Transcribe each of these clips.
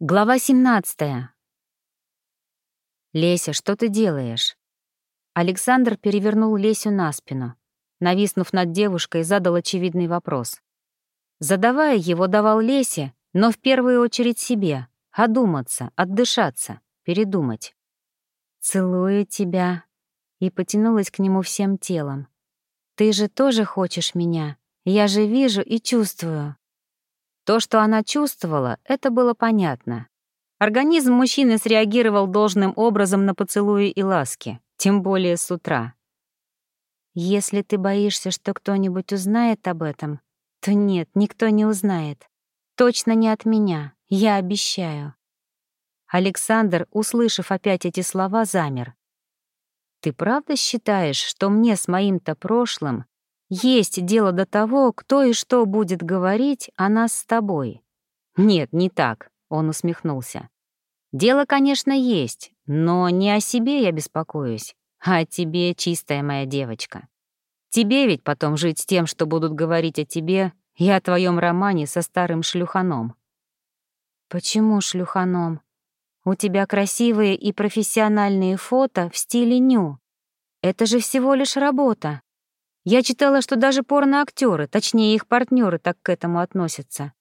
Глава 17. «Леся, что ты делаешь?» Александр перевернул Лесю на спину. Нависнув над девушкой, задал очевидный вопрос. Задавая его, давал Лесе, но в первую очередь себе, одуматься, отдышаться, передумать. «Целую тебя», и потянулась к нему всем телом. «Ты же тоже хочешь меня? Я же вижу и чувствую». То, что она чувствовала, это было понятно. Организм мужчины среагировал должным образом на поцелуи и ласки, тем более с утра. «Если ты боишься, что кто-нибудь узнает об этом, то нет, никто не узнает. Точно не от меня, я обещаю». Александр, услышав опять эти слова, замер. «Ты правда считаешь, что мне с моим-то прошлым есть дело до того, кто и что будет говорить о нас с тобой. Нет, не так, он усмехнулся. Дело, конечно, есть, но не о себе я беспокоюсь, а о тебе, чистая моя девочка. Тебе ведь потом жить с тем, что будут говорить о тебе и о твоем романе со старым шлюханом. Почему шлюханом? У тебя красивые и профессиональные фото в стиле ню. Это же всего лишь работа. Я читала, что даже порноактеры, точнее их партнеры, так к этому относятся.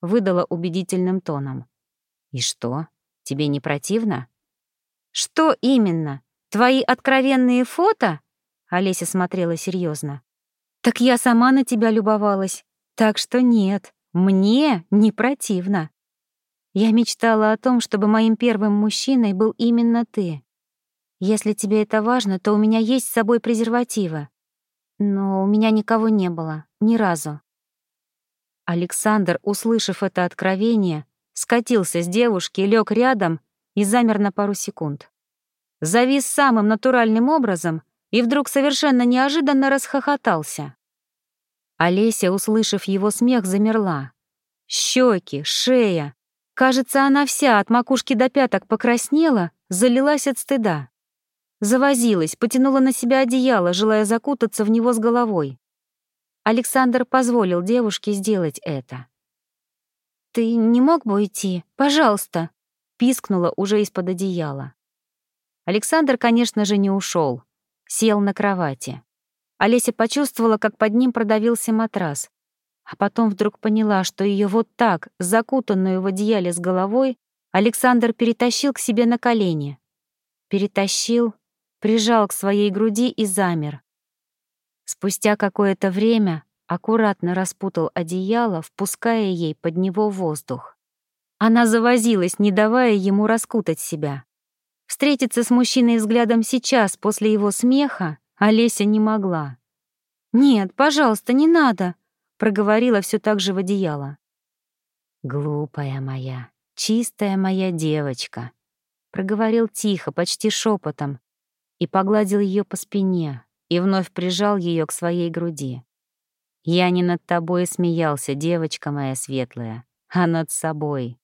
Выдала убедительным тоном. И что? Тебе не противно? Что именно? Твои откровенные фото? Олеся смотрела серьезно. Так я сама на тебя любовалась. Так что нет, мне не противно. Я мечтала о том, чтобы моим первым мужчиной был именно ты. Если тебе это важно, то у меня есть с собой презервативы. Но у меня никого не было, ни разу. Александр, услышав это откровение, скатился с девушки, лег рядом и замер на пару секунд. Завис самым натуральным образом и вдруг совершенно неожиданно расхохотался. Олеся, услышав его смех, замерла. Щеки, шея. Кажется, она вся от макушки до пяток покраснела, залилась от стыда. Завозилась, потянула на себя одеяло, желая закутаться в него с головой. Александр позволил девушке сделать это. «Ты не мог бы уйти? Пожалуйста!» — пискнула уже из-под одеяла. Александр, конечно же, не ушел, Сел на кровати. Олеся почувствовала, как под ним продавился матрас, а потом вдруг поняла, что ее вот так, закутанную в одеяле с головой, Александр перетащил к себе на колени. Перетащил прижал к своей груди и замер. Спустя какое-то время аккуратно распутал одеяло, впуская ей под него воздух. Она завозилась, не давая ему раскутать себя. Встретиться с мужчиной взглядом сейчас, после его смеха, Олеся не могла. «Нет, пожалуйста, не надо», — проговорила все так же в одеяло. «Глупая моя, чистая моя девочка», — проговорил тихо, почти шепотом, и погладил ее по спине, и вновь прижал ее к своей груди. «Я не над тобой смеялся, девочка моя светлая, а над собой.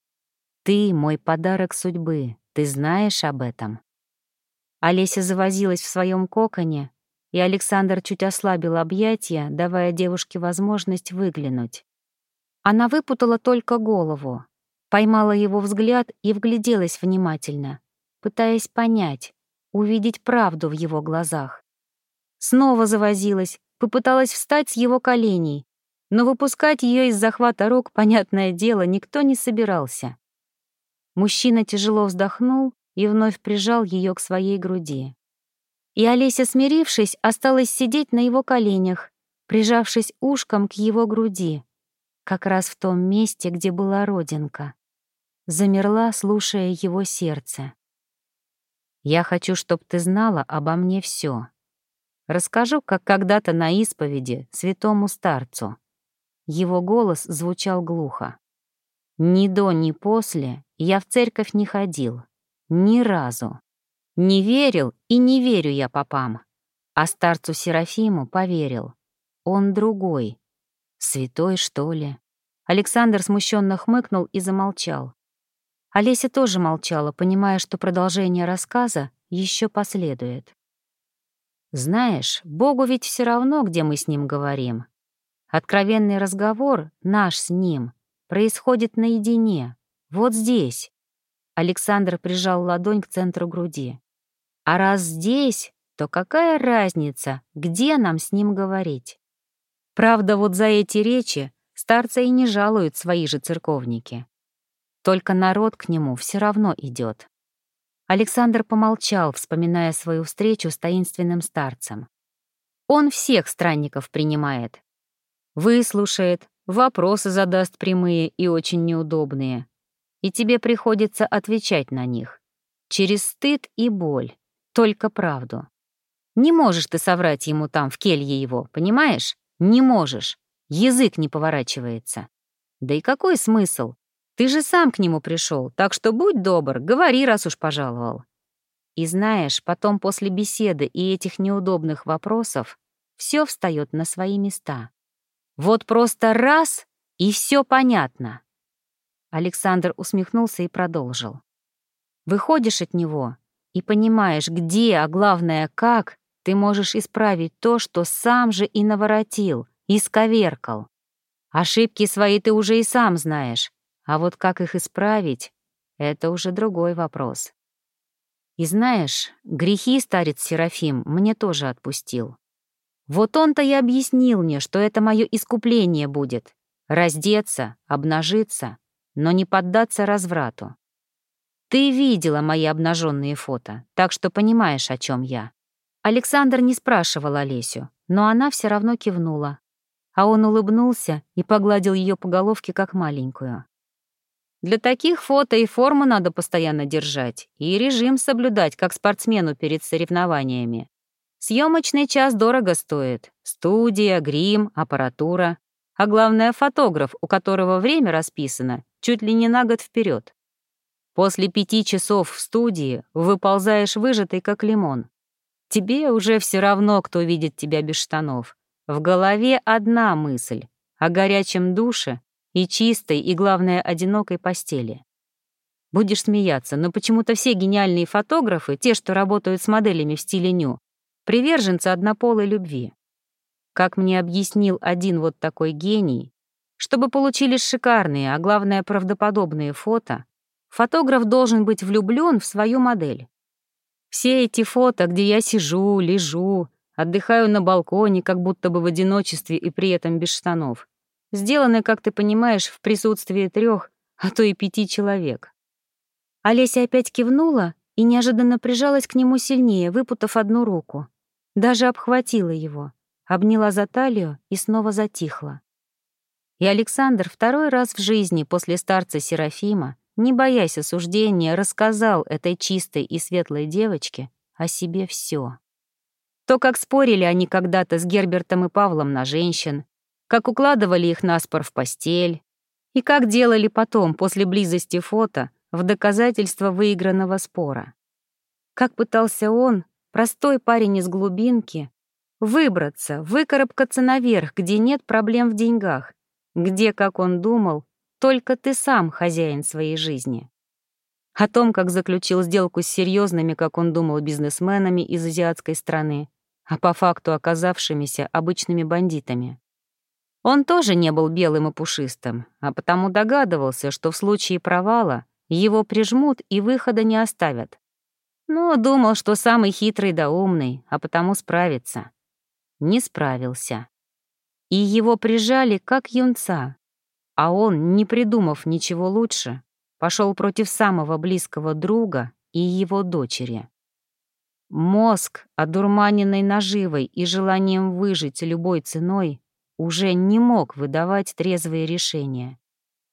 Ты — мой подарок судьбы, ты знаешь об этом?» Олеся завозилась в своем коконе, и Александр чуть ослабил объятия, давая девушке возможность выглянуть. Она выпутала только голову, поймала его взгляд и вгляделась внимательно, пытаясь понять, увидеть правду в его глазах. Снова завозилась, попыталась встать с его коленей, но выпускать ее из захвата рук, понятное дело, никто не собирался. Мужчина тяжело вздохнул и вновь прижал ее к своей груди. И Олеся, смирившись, осталась сидеть на его коленях, прижавшись ушком к его груди, как раз в том месте, где была родинка. Замерла, слушая его сердце. Я хочу, чтобы ты знала обо мне все. Расскажу, как когда-то на исповеди святому старцу. Его голос звучал глухо. Ни до, ни после я в церковь не ходил. Ни разу. Не верил и не верю я попам. А старцу Серафиму поверил. Он другой. Святой, что ли? Александр смущенно хмыкнул и замолчал. Олеся тоже молчала, понимая, что продолжение рассказа еще последует. «Знаешь, Богу ведь все равно, где мы с Ним говорим. Откровенный разговор, наш с Ним, происходит наедине, вот здесь, Александр прижал ладонь к центру груди. А раз здесь, то какая разница, где нам с ним говорить? Правда, вот за эти речи старца и не жалуют свои же церковники. Только народ к нему все равно идет. Александр помолчал, вспоминая свою встречу с таинственным старцем. Он всех странников принимает. Выслушает, вопросы задаст прямые и очень неудобные. И тебе приходится отвечать на них. Через стыд и боль. Только правду. Не можешь ты соврать ему там, в келье его, понимаешь? Не можешь. Язык не поворачивается. Да и какой смысл? Ты же сам к нему пришел, так что будь добр, говори, раз уж пожаловал. И знаешь, потом после беседы и этих неудобных вопросов все встает на свои места. Вот просто раз — и все понятно. Александр усмехнулся и продолжил. Выходишь от него и понимаешь, где, а главное, как ты можешь исправить то, что сам же и наворотил, и сковеркал. Ошибки свои ты уже и сам знаешь, а вот как их исправить — это уже другой вопрос. И знаешь, грехи старец Серафим мне тоже отпустил. Вот он-то и объяснил мне, что это мое искупление будет — раздеться, обнажиться, но не поддаться разврату. Ты видела мои обнаженные фото, так что понимаешь, о чем я. Александр не спрашивал Олесю, но она все равно кивнула. А он улыбнулся и погладил ее по головке, как маленькую. Для таких фото и форму надо постоянно держать, и режим соблюдать, как спортсмену перед соревнованиями. Съемочный час дорого стоит. Студия, грим, аппаратура. А главное, фотограф, у которого время расписано чуть ли не на год вперед. После пяти часов в студии выползаешь выжатый, как лимон. Тебе уже все равно, кто видит тебя без штанов. В голове одна мысль — о горячем душе и чистой, и, главное, одинокой постели. Будешь смеяться, но почему-то все гениальные фотографы, те, что работают с моделями в стиле ню, приверженцы однополой любви. Как мне объяснил один вот такой гений, чтобы получились шикарные, а главное, правдоподобные фото, фотограф должен быть влюблен в свою модель. Все эти фото, где я сижу, лежу, отдыхаю на балконе, как будто бы в одиночестве и при этом без штанов, сделаны, как ты понимаешь, в присутствии трех, а то и пяти человек. Олеся опять кивнула и неожиданно прижалась к нему сильнее, выпутав одну руку. Даже обхватила его, обняла за талию и снова затихла. И Александр второй раз в жизни после старца Серафима, не боясь осуждения, рассказал этой чистой и светлой девочке о себе все. То, как спорили они когда-то с Гербертом и Павлом на женщин, как укладывали их на спор в постель, и как делали потом, после близости фото, в доказательство выигранного спора. Как пытался он, простой парень из глубинки, выбраться, выкарабкаться наверх, где нет проблем в деньгах, где, как он думал, только ты сам хозяин своей жизни. О том, как заключил сделку с серьезными, как он думал, бизнесменами из азиатской страны, а по факту оказавшимися обычными бандитами. Он тоже не был белым и пушистым, а потому догадывался, что в случае провала его прижмут и выхода не оставят. Но думал, что самый хитрый да умный, а потому справится. Не справился. И его прижали, как юнца. А он, не придумав ничего лучше, пошел против самого близкого друга и его дочери. Мозг, одурманенный наживой и желанием выжить любой ценой, уже не мог выдавать трезвые решения.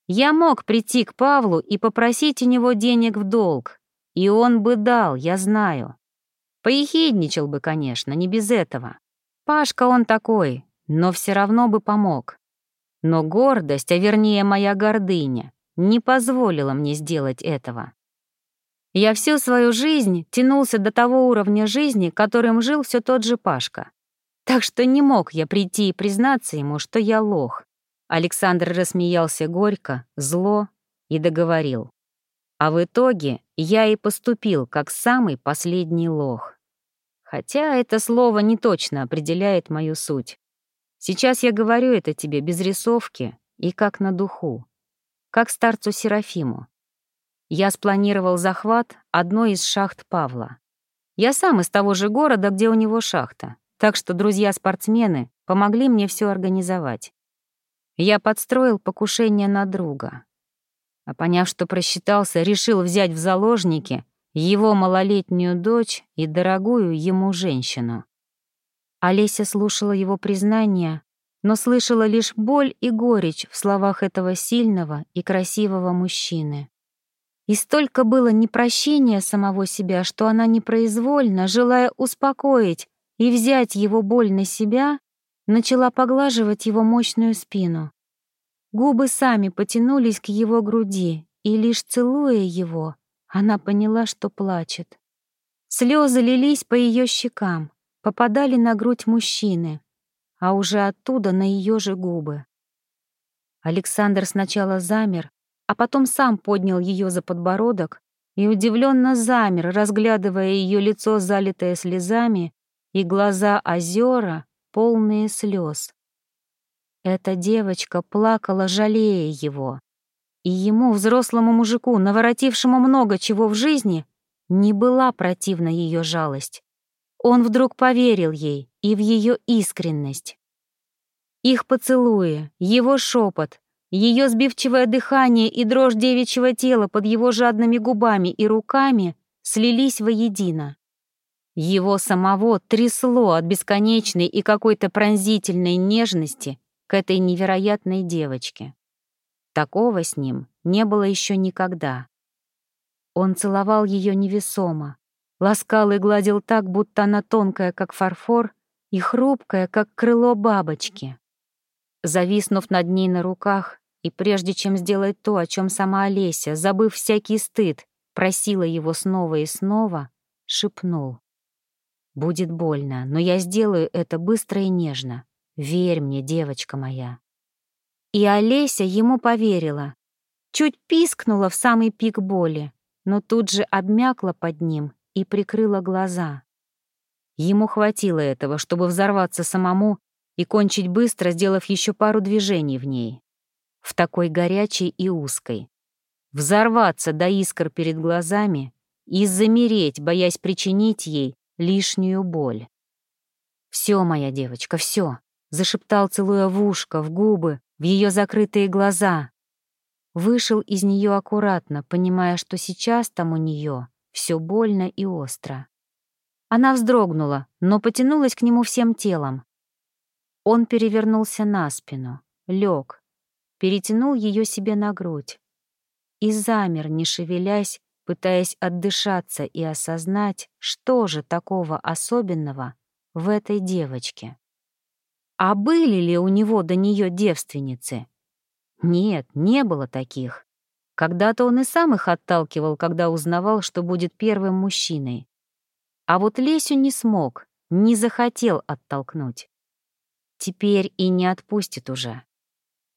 Я мог прийти к Павлу и попросить у него денег в долг, и он бы дал, я знаю. Поехидничал бы, конечно, не без этого. Пашка он такой, но все равно бы помог. Но гордость, а вернее моя гордыня, не позволила мне сделать этого. Я всю свою жизнь тянулся до того уровня жизни, которым жил все тот же Пашка. Так что не мог я прийти и признаться ему, что я лох. Александр рассмеялся горько, зло и договорил. А в итоге я и поступил как самый последний лох. Хотя это слово не точно определяет мою суть. Сейчас я говорю это тебе без рисовки и как на духу, как старцу Серафиму. Я спланировал захват одной из шахт Павла. Я сам из того же города, где у него шахта, так что друзья-спортсмены помогли мне все организовать. Я подстроил покушение на друга. А поняв, что просчитался, решил взять в заложники его малолетнюю дочь и дорогую ему женщину. Олеся слушала его признания, но слышала лишь боль и горечь в словах этого сильного и красивого мужчины. И столько было непрощения самого себя, что она непроизвольно, желая успокоить и взять его боль на себя, начала поглаживать его мощную спину. Губы сами потянулись к его груди, и лишь целуя его, она поняла, что плачет. Слезы лились по ее щекам, попадали на грудь мужчины, а уже оттуда на ее же губы. Александр сначала замер, а потом сам поднял ее за подбородок и удивленно замер, разглядывая ее лицо, залитое слезами, и глаза озера, полные слез. Эта девочка плакала, жалея его. И ему, взрослому мужику, наворотившему много чего в жизни, не была противна ее жалость. Он вдруг поверил ей и в ее искренность. Их поцелуи, его шепот, ее сбивчивое дыхание и дрожь девичьего тела под его жадными губами и руками слились воедино. Его самого трясло от бесконечной и какой-то пронзительной нежности к этой невероятной девочке. Такого с ним не было еще никогда. Он целовал ее невесомо, ласкал и гладил так, будто она тонкая, как фарфор, и хрупкая, как крыло бабочки. Зависнув над ней на руках, и прежде чем сделать то, о чем сама Олеся, забыв всякий стыд, просила его снова и снова, шепнул. «Будет больно, но я сделаю это быстро и нежно. Верь мне, девочка моя». И Олеся ему поверила. Чуть пискнула в самый пик боли, но тут же обмякла под ним и прикрыла глаза. Ему хватило этого, чтобы взорваться самому и кончить быстро, сделав еще пару движений в ней. В такой горячей и узкой. Взорваться до искр перед глазами и замереть, боясь причинить ей лишнюю боль. «Все, моя девочка, все», — зашептал, целуя в ушко, в губы, в ее закрытые глаза. Вышел из нее аккуратно, понимая, что сейчас там у нее все больно и остро. Она вздрогнула, но потянулась к нему всем телом. Он перевернулся на спину, лег, перетянул ее себе на грудь и замер, не шевелясь, пытаясь отдышаться и осознать, что же такого особенного в этой девочке. А были ли у него до нее девственницы? Нет, не было таких. Когда-то он и сам их отталкивал, когда узнавал, что будет первым мужчиной. А вот Лесю не смог, не захотел оттолкнуть. Теперь и не отпустит уже.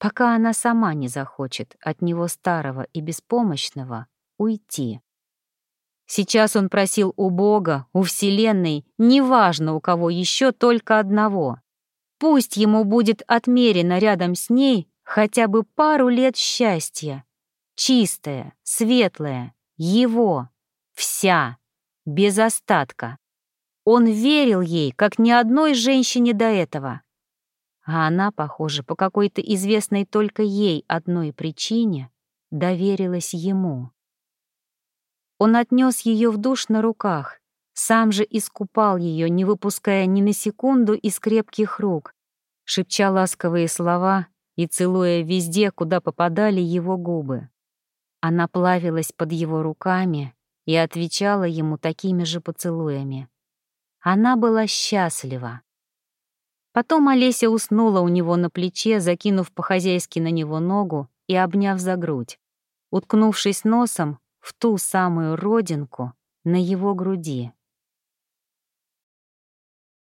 Пока она сама не захочет от него старого и беспомощного уйти. Сейчас он просил у Бога, у Вселенной, неважно у кого еще, только одного Пусть ему будет отмерено рядом с ней хотя бы пару лет счастья. Чистая, светлая, его, вся, без остатка. Он верил ей, как ни одной женщине до этого. А она, похоже, по какой-то известной только ей одной причине доверилась ему. Он отнес ее в душ на руках, сам же искупал ее, не выпуская ни на секунду из крепких рук, шепча ласковые слова и целуя везде, куда попадали его губы. Она плавилась под его руками и отвечала ему такими же поцелуями. Она была счастлива. Потом Олеся уснула у него на плече, закинув по-хозяйски на него ногу и обняв за грудь, уткнувшись носом в ту самую родинку на его груди.